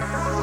Bye.